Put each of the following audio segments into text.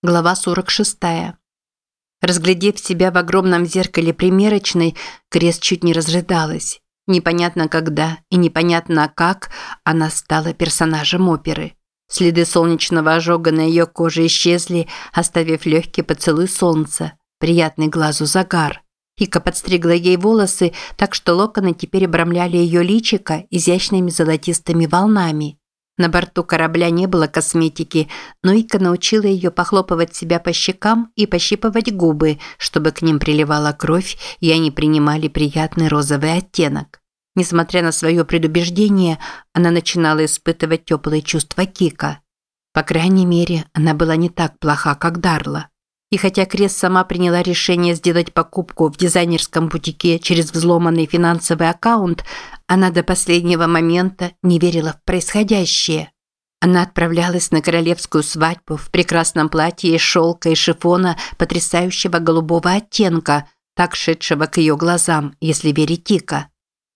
Глава 46. Разглядев себя в огромном зеркале примерочной, Крест чуть не разрыдалась. Непонятно когда и непонятно как она стала персонажем оперы. Следы солнечного ожога на ее коже исчезли, оставив легкий поцелуй солнца, приятный глазу загар. Ика подстригла ей волосы, так что локоны теперь обрамляли ее личико изящными золотистыми волнами. На борту корабля не было косметики, но Ика научила ее похлопывать себя по щекам и пощипывать губы, чтобы к ним приливала кровь, и они принимали приятный розовый оттенок. Несмотря на свое предубеждение, она начинала испытывать теплые чувства Кика. По крайней мере, она была не так плоха, как Дарла. И хотя Крес сама приняла решение сделать покупку в дизайнерском бутике через взломанный финансовый аккаунт, она до последнего момента не верила в происходящее. Она отправлялась на королевскую свадьбу в прекрасном платье из шелка и шифона потрясающего голубого оттенка, так шедшего к ее глазам, если верить Тика.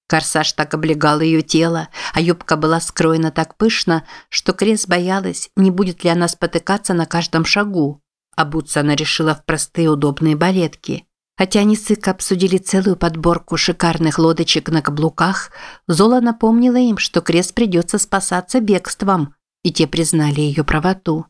Корсаж так облегал ее тело, а юбка была скроена так пышно, что Крес боялась, не будет ли она спотыкаться на каждом шагу. Обуться она решила в простые удобные балетки. Хотя они с Ика обсудили целую подборку шикарных лодочек на каблуках, Зола напомнила им, что Крес придется спасаться бегством, и те признали ее правоту.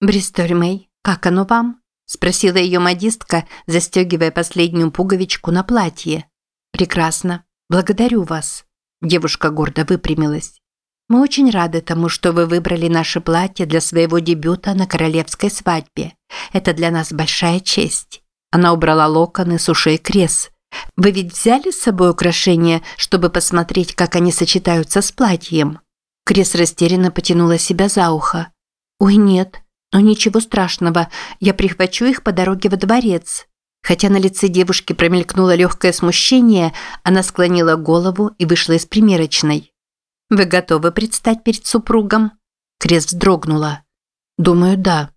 «Бристоль Мэй, как оно вам?» – спросила ее модистка, застегивая последнюю пуговичку на платье. «Прекрасно. Благодарю вас». Девушка гордо выпрямилась. Мы очень рады тому, что вы выбрали наше платье для своего дебюта на королевской свадьбе. Это для нас большая честь. Она убрала локоны с ушей Крес. Вы ведь взяли с собой украшения, чтобы посмотреть, как они сочетаются с платьем? Крес растерянно потянула себя за ухо. Ой, нет. Но ничего страшного. Я прихвачу их по дороге во дворец. Хотя на лице девушки промелькнуло легкое смущение, она склонила голову и вышла из примерочной. Вы готовы предстать перед супругом? Крест вздрогнула. Думаю, да.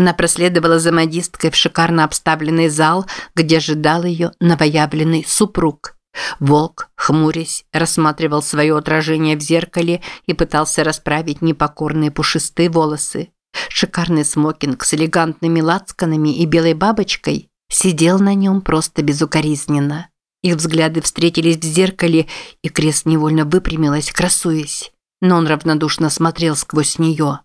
Она проследовала за модисткой в шикарно обставленный зал, где ожидал ее новоявленный супруг. Волк, хмурясь, рассматривал свое отражение в зеркале и пытался расправить непокорные пушистые волосы. Шикарный смокинг с элегантными лацканами и белой бабочкой сидел на нем просто безукоризненно. Их взгляды встретились в зеркале, и Крест невольно выпрямилась, красуясь. Но он равнодушно смотрел сквозь нее.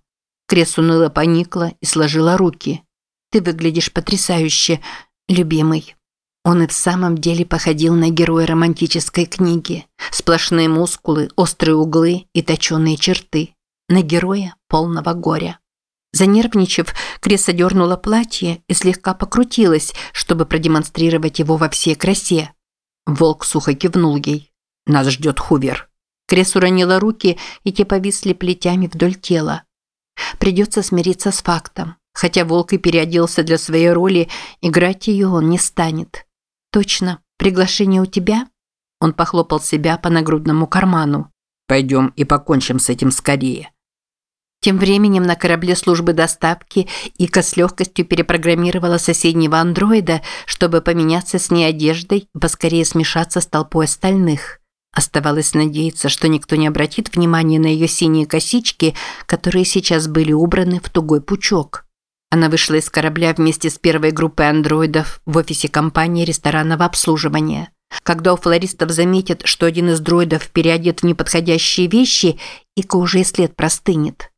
Крес уныло поникла и сложила руки. «Ты выглядишь потрясающе, любимый». Он и в самом деле походил на героя романтической книги. Сплошные мускулы, острые углы и точеные черты. На героя полного горя. Занервничав, Крес одернула платье и слегка покрутилась, чтобы продемонстрировать его во всей красе. Волк сухо кивнул ей. «Нас ждет Хувер». Крес уронила руки, и те повисли плетями вдоль тела. Придется смириться с фактом. Хотя волк и переоделся для своей роли, играть ее он не станет. «Точно. Приглашение у тебя?» Он похлопал себя по нагрудному карману. «Пойдем и покончим с этим скорее». Тем временем на корабле службы доставки Ика с легкостью перепрограммировала соседнего андроида, чтобы поменяться с ней одеждой и поскорее смешаться с толпой остальных. Оставалось надеяться, что никто не обратит внимания на ее синие косички, которые сейчас были убраны в тугой пучок. Она вышла из корабля вместе с первой группой андроидов в офисе компании ресторанного обслуживания. Когда у флористов заметят, что один из дроидов переодет в неподходящие вещи, Ика уже и след простынет.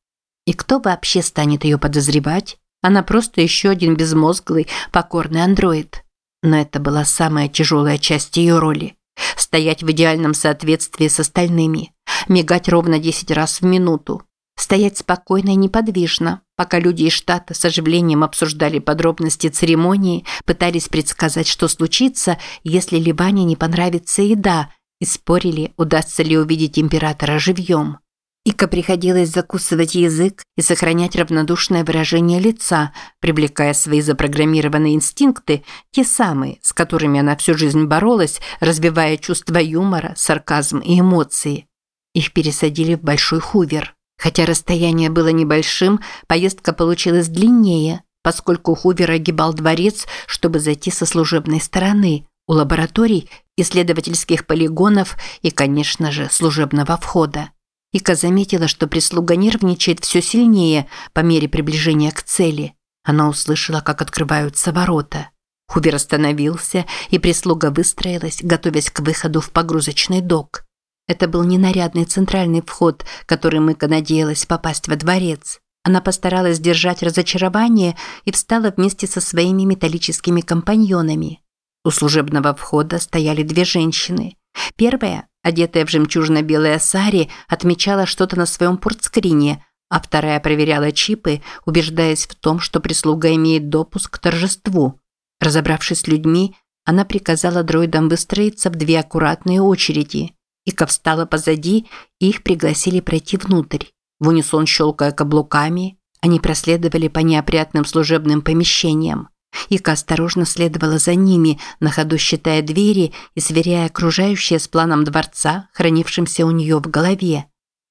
И кто вообще станет ее подозревать? Она просто еще один безмозглый, покорный андроид. Но это была самая тяжелая часть ее роли. Стоять в идеальном соответствии с остальными. Мигать ровно 10 раз в минуту. Стоять спокойно и неподвижно, пока люди из штата с оживлением обсуждали подробности церемонии, пытались предсказать, что случится, если Ливане не понравится еда, и спорили, удастся ли увидеть императора живьем. Ика приходилось закусывать язык и сохранять равнодушное выражение лица, привлекая свои запрограммированные инстинкты, те самые, с которыми она всю жизнь боролась, разбивая чувство юмора, сарказм и эмоции. Их пересадили в большой хувер. Хотя расстояние было небольшим, поездка получилась длиннее, поскольку хувер огибал дворец, чтобы зайти со служебной стороны, у лабораторий, исследовательских полигонов и, конечно же, служебного входа. Ика заметила, что прислуга нервничает все сильнее по мере приближения к цели. Она услышала, как открываются ворота. Хувер остановился, и прислуга выстроилась, готовясь к выходу в погрузочный док. Это был ненарядный центральный вход, который Мыка надеялась попасть во дворец. Она постаралась держать разочарование и встала вместе со своими металлическими компаньонами. У служебного входа стояли две женщины. Первая, одетая в жемчужно-белое сари, отмечала что-то на своем портскрине, а вторая проверяла чипы, убеждаясь в том, что прислуга имеет допуск к торжеству. Разобравшись с людьми, она приказала дроидам выстроиться в две аккуратные очереди. Ика встала позади, и их пригласили пройти внутрь. В унисон щелкая каблуками, они проследовали по неопрятным служебным помещениям. Ика осторожно следовала за ними, на ходу считая двери и сверяя окружающее с планом дворца, хранившимся у нее в голове.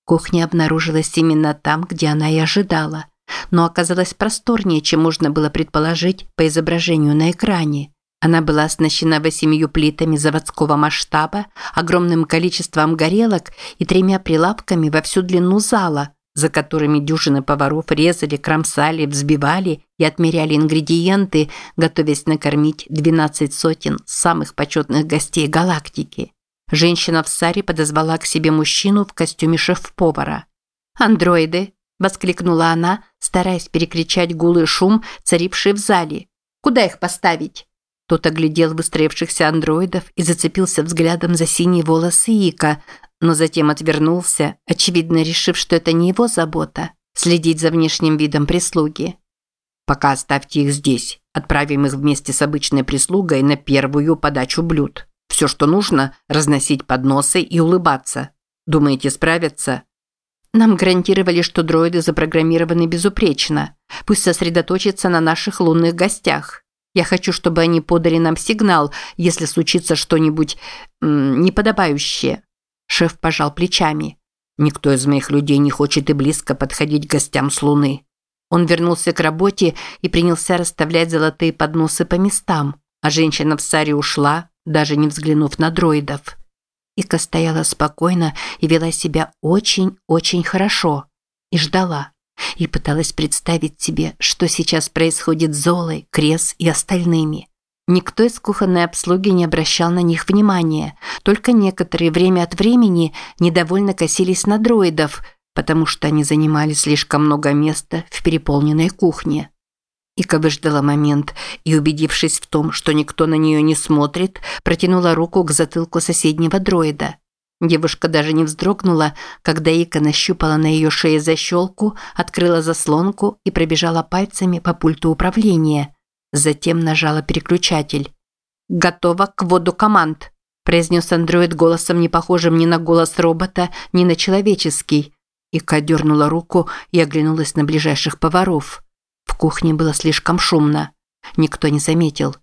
Кухня обнаружилась именно там, где она и ожидала, но оказалась просторнее, чем можно было предположить по изображению на экране. Она была оснащена восемью плитами заводского масштаба, огромным количеством горелок и тремя прилавками во всю длину зала, за которыми дюжины поваров резали, кромсали, взбивали и отмеряли ингредиенты, готовясь накормить 12 сотен самых почетных гостей галактики. Женщина в саре подозвала к себе мужчину в костюме шеф-повара. «Андроиды!» – воскликнула она, стараясь перекричать гул и шум, царивший в зале. «Куда их поставить?» Тот оглядел выстроившихся андроидов и зацепился взглядом за синие волосы Ика, но затем отвернулся, очевидно решив, что это не его забота – следить за внешним видом прислуги. «Пока оставьте их здесь. Отправим их вместе с обычной прислугой на первую подачу блюд. Все, что нужно – разносить подносы и улыбаться. Думаете, справятся?» Нам гарантировали, что дроиды запрограммированы безупречно. Пусть сосредоточатся на наших лунных гостях. Я хочу, чтобы они подали нам сигнал, если случится что-нибудь неподобающее. Шеф пожал плечами. Никто из моих людей не хочет и близко подходить к гостям с Луны. Он вернулся к работе и принялся расставлять золотые подносы по местам, а женщина в саре ушла, даже не взглянув на дроидов. Ика стояла спокойно и вела себя очень-очень хорошо. И ждала. И пыталась представить себе, что сейчас происходит с Золой, Крес и остальными. Никто из кухонной обслуги не обращал на них внимания, только некоторые время от времени недовольно косились на дроидов, потому что они занимали слишком много места в переполненной кухне. Ика выждала момент и, убедившись в том, что никто на нее не смотрит, протянула руку к затылку соседнего дроида. Девушка даже не вздрогнула, когда Ика нащупала на ее шее защелку, открыла заслонку и пробежала пальцами по пульту управления. Затем нажала переключатель. «Готово к вводу команд», – произнес андроид голосом, не похожим ни на голос робота, ни на человеческий. Ика дернула руку и оглянулась на ближайших поваров. В кухне было слишком шумно. Никто не заметил.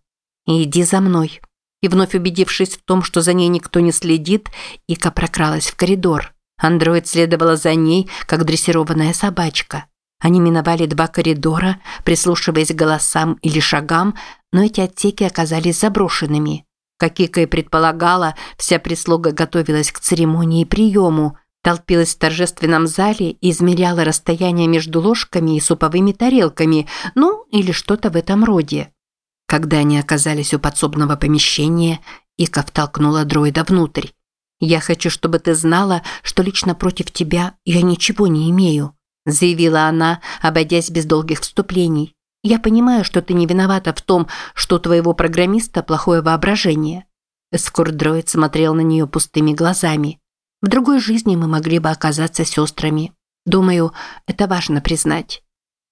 «Иди за мной». И вновь убедившись в том, что за ней никто не следит, Ика прокралась в коридор. Андроид следовала за ней, как дрессированная собачка. Они миновали два коридора, прислушиваясь к голосам или шагам, но эти отсеки оказались заброшенными. Как Ика и предполагала, вся прислуга готовилась к церемонии приему – толпилась в торжественном зале и измеряла расстояние между ложками и суповыми тарелками, ну, или что-то в этом роде. Когда они оказались у подсобного помещения, Ика втолкнула дроида внутрь. «Я хочу, чтобы ты знала, что лично против тебя я ничего не имею», заявила она, обойдясь без долгих вступлений. «Я понимаю, что ты не виновата в том, что у твоего программиста плохое воображение». Эскорт-дроид смотрел на нее пустыми глазами. В другой жизни мы могли бы оказаться сестрами. Думаю, это важно признать.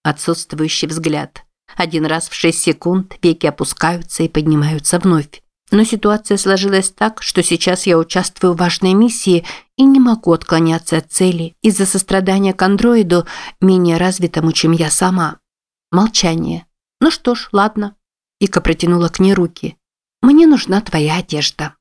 Отсутствующий взгляд. Один раз в шесть секунд веки опускаются и поднимаются вновь. Но ситуация сложилась так, что сейчас я участвую в важной миссии и не могу отклоняться от цели из-за сострадания к андроиду, менее развитому, чем я сама. Молчание. Ну что ж, ладно. Ика протянула к ней руки. Мне нужна твоя одежда.